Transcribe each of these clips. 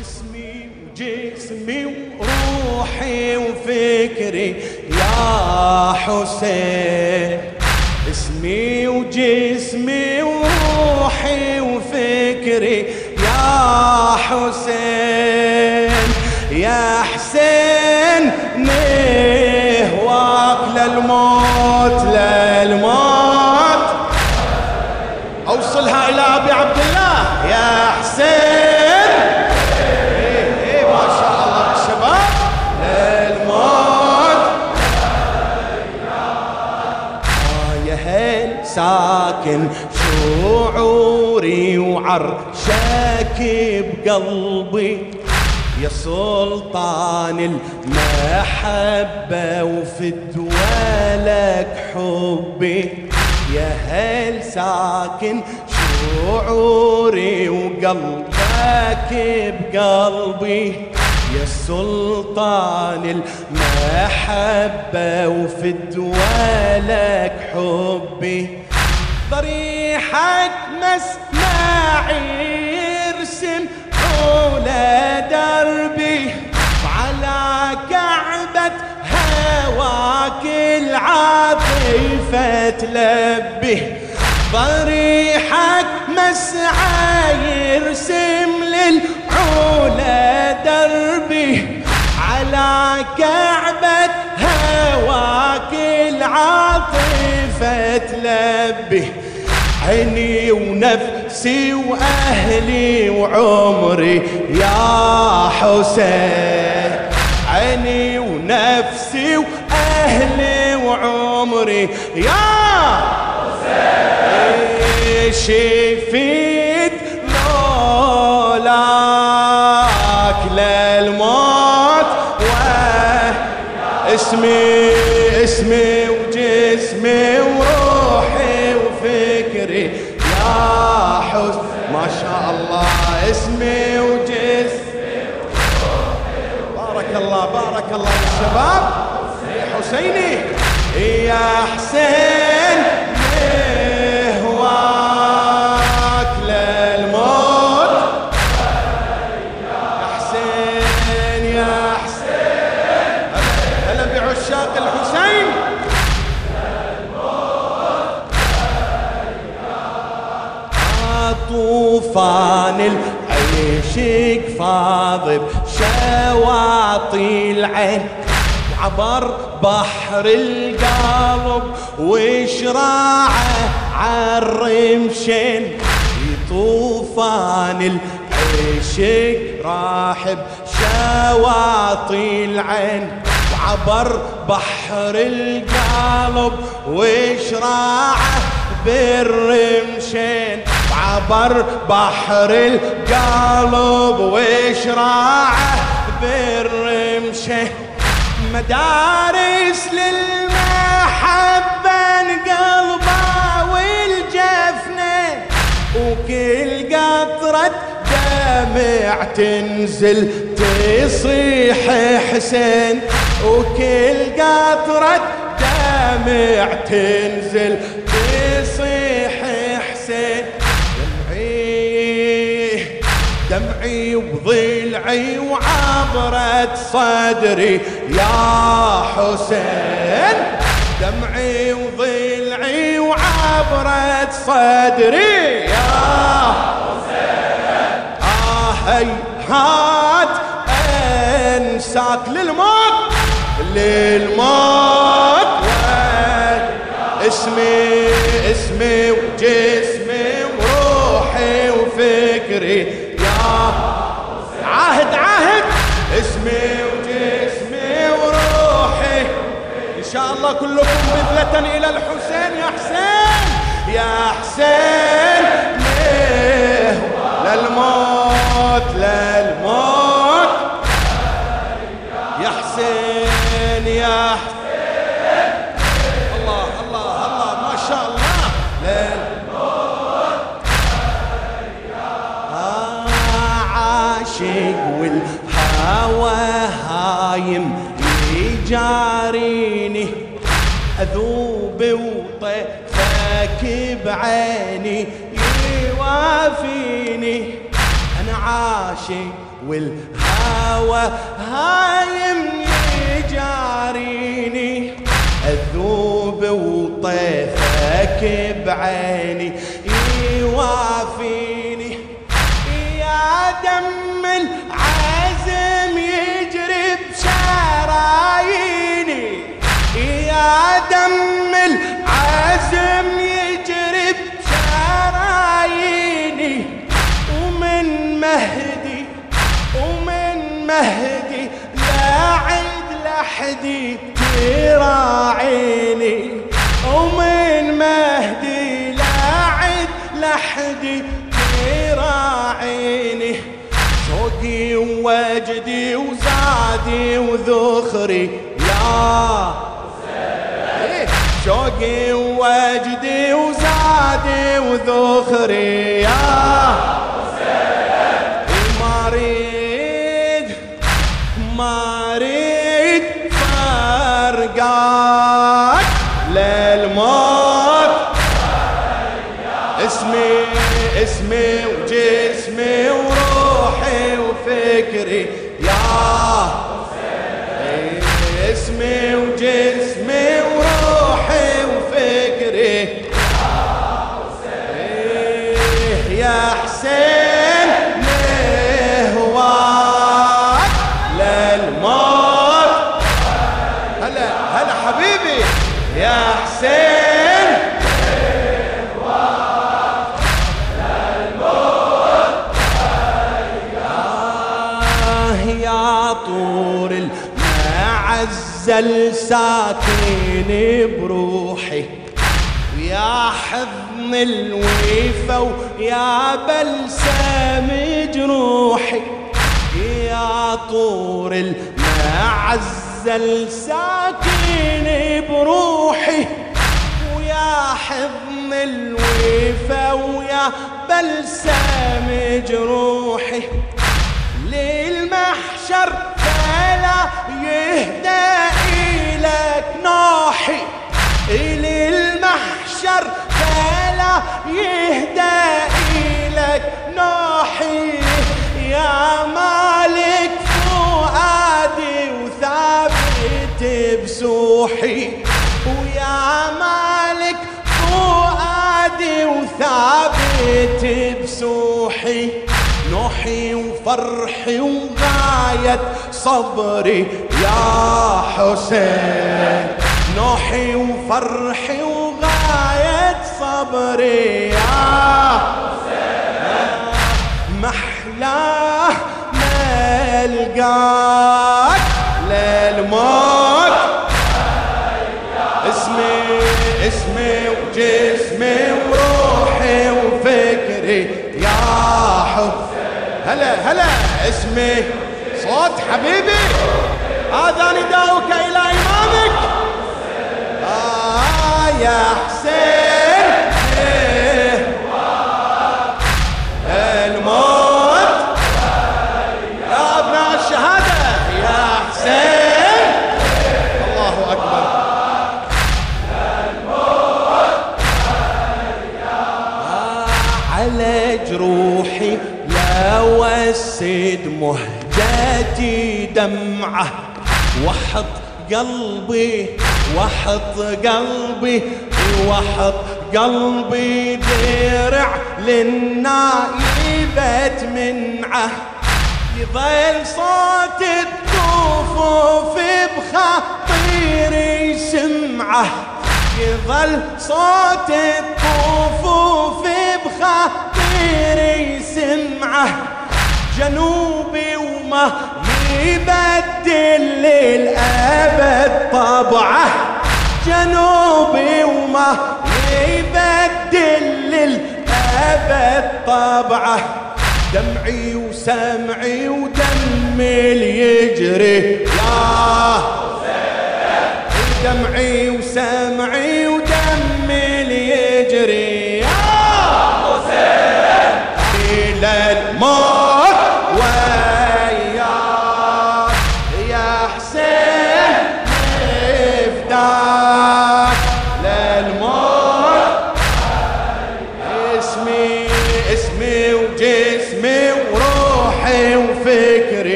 اسمي وجسمي وروحي وفكري. يا حسين اسمي وجسمي وروحي وفكري. يا حسين يا حسين نهواك للموت للموت. أوصلها إلى أبي عبد الله ساكن شعوري وعرشك بقلبي. يا سلطان المحبة وفي دوالك حبي. يا هل ساكن شعوري وقلبك بقلبي. يا سلطان المحبة وفي دوالك حبي. ضريحك مسمعي يرسم حول دربي وعلى كعبة هواك العاطفة تلبي. ضريحك مسعى يرسم للعلا دربي على كعبة تلبي عيني ونفسي وأهلي وعمري. يا حسين عيني ونفسي وأهلي وعمري. يا حسين شفيت لولاك للموت. اسمي اسمي الله بارك الله للشباب يا حسيني. يا حسين. هواك للموت. يا حسين يا حسين. هلا بعشاق الحسين. طوفان العيشك فاضب شواطي العين عبر بحر القلب وشراعه عالرمشين طوفان العيشك راحب شواطي العين وعبر بحر القلب وشراعه بالرمشين. عبر بحر القلب وشراعه بالرمشين. مدارس للمحبة قلبه والجفنة وكل قطرة دمع تنزل تصيح حسين وكل قطرة دمع تنزل دمعي وضلعي وعبرت صدري. يا حسين دمعي وضلعي وعبرت صدري. يا حسين آه هيهات أنساك للموت للموت. اسمي اسمي وجسمي وروحي وفكري. اسمي وجسمي وروحي. إن شاء الله كلكم بذلة إلى الحسين يا حسين. يا حسين ليه؟ للموت. والهوى هايم يجاريني أذوب وطيفك بعيني يوافيني. عاشق والهوى هايم يجاريني أذوب وطيفك بعيني يوافيني. يا دم دم العزم يجري بشراييني ومن مهدي ومن مهدي لا عيد لحدي تراعيني. ومن مهدي لا عيد لحدي تراعيني. شوقي ووجدي وزادي وذخري شوقي ووجدي وزادي وذخري يا يا طور المعزل ساكن بروحي. ويا حضن الويفة ويا بلسم جروحي يا طور المعزل ساكن بروحي. ويا حضن الويفة ويا بلسم جروحي للمحشر فلا يهدى إلك نوحي للمحشر فلا يهدى إلك نوحي يا مالك فؤادي وثابت بسوحي. ويا مالك فؤادي وثابت بسوحي. نوحي وفرحي وغاية صبري يا حسين. نوحي وفرحي وغاية صبري يا محلاه ما القاك صوت حبيبي. هذا نداؤك مهجتي دمعة وحط قلبي وحط قلبي وحط قلبي درع للنايبة منعة. يظل صوت الطفوف بخاطري سمعه يظل صوت الطفوف بخاطري سمعه جنوبي وما يبدل للأبد طبعه. جنوبي وما يبدل للأبد طبعه. دمعي وسمعي ودمي يجري. يا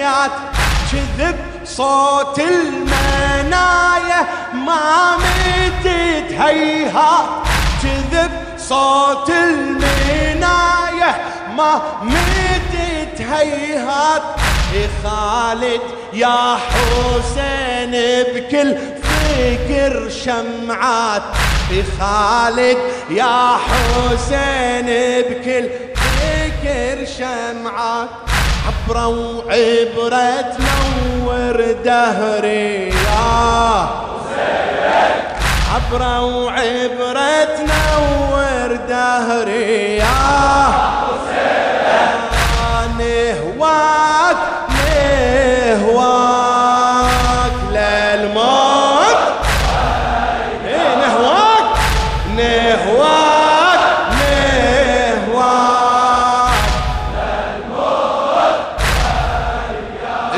العزيات كذب صوت المنايا ما متت هيهات كذب صوت المنايا ما متت هيهات خالد يا حسين بكل فكر شمعات. خالد يا حسين بكل فكر شمعات. عبرة وعبرة تنور دهري يا عبرة وعبرة تنور دهري يا نهواك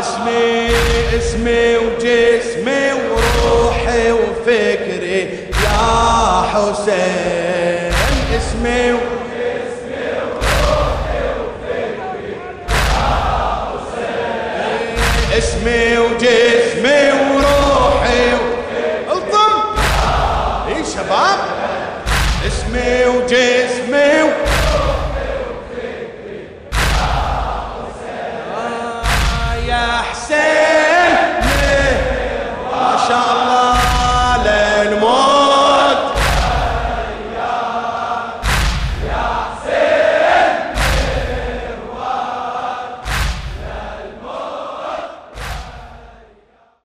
اسمي اسمي وجسمي وروحي وفكري. يا حسين اسمي وجسمي. وروحي وفكري يا حسين اسمي وجسمي وروحي الضم. اي شباب. اسمي وجسمي